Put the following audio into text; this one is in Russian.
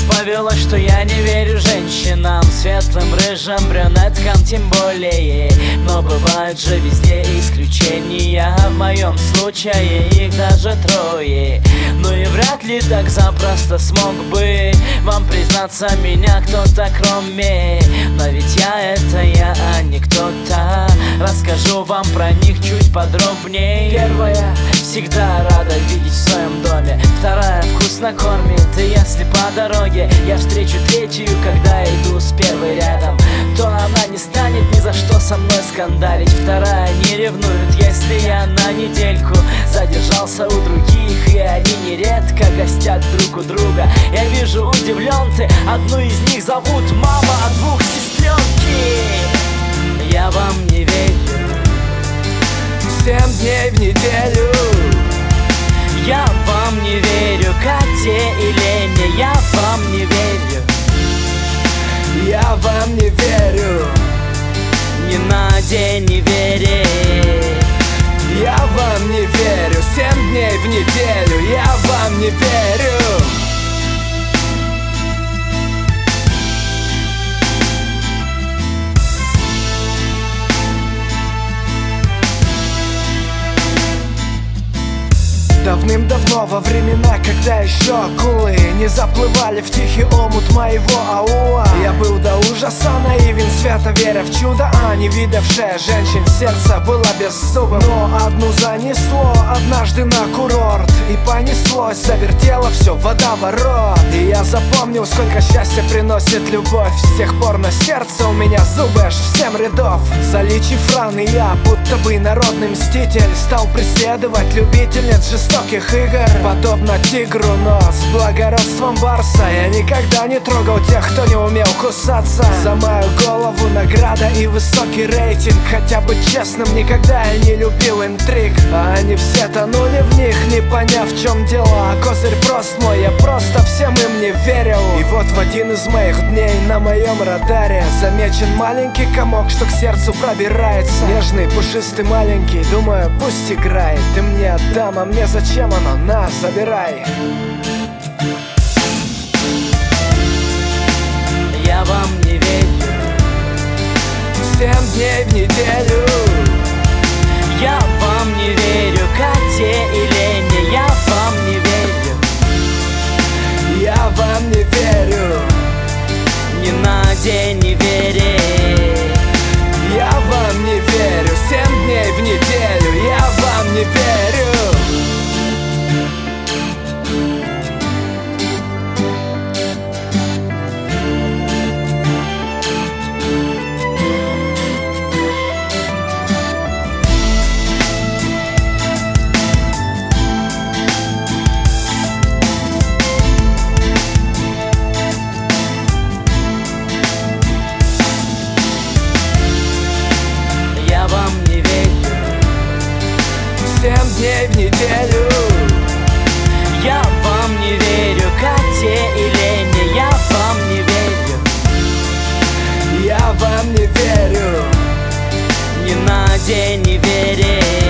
повело, что я не верю женщинам Светлым, рыжим, брюнеткам тем более. Но бывают же везде исключения В моем случае их даже трое. Ну и вряд ли так запросто смог бы Вам признаться меня кто-то кроме. Но ведь я это я, а не кто-то. Расскажу вам про них чуть подробнее. Первая всегда рада видеть Вторая вкусно кормит, и если по дороге Я встречу третью, когда иду с первой рядом То она не станет ни за что со мной скандалить. Вторая не ревнует, если я на недельку Задержался у других, и они нередко гостят друг у друга. Я вижу, удивлен ты, одну из них зовут мама, а двух сестренки. Я вам не верю. Семь дней в неделю Наде не верит Я вам не верю Семь дней в неделю Я вам не верю Давным-давно во времена, когда еще акулы Не заплывали в тихий омут моего аула Я был до ужаса наивен, свято веря в чудо А не видавшая женщин сердце было без Но одну занесло однажды на курорт И понеслось, завертело все водоворот И я запомнил, сколько счастья приносит любовь С тех пор на сердце у меня зубы аж в семь рядов Заличив раны, я будто бы народный мститель Стал преследовать любительниц жестоких игр Подобно тигру, но с благородством барса Я никогда не трогал тех, кто не умел кусаться За мою голову награда и высокий рейтинг Хотя бы честным никогда я не любил интриг А они все тонули в них, не поняв в чем дело. А козырь прост мой, я просто всем им не верил. И вот в один из моих дней на моем радаре Замечен маленький комок, что к сердцу пробирается. Нежный, пушистый, маленький, думаю, пусть играет. Ты мне отдам, а мне зачем оно? На, забирай. Я вам не верю. Семь дней в неделю дней в неделю. Я вам не верю, коте и Лене Я вам не верю. Я вам не верю. Ни на день не верю.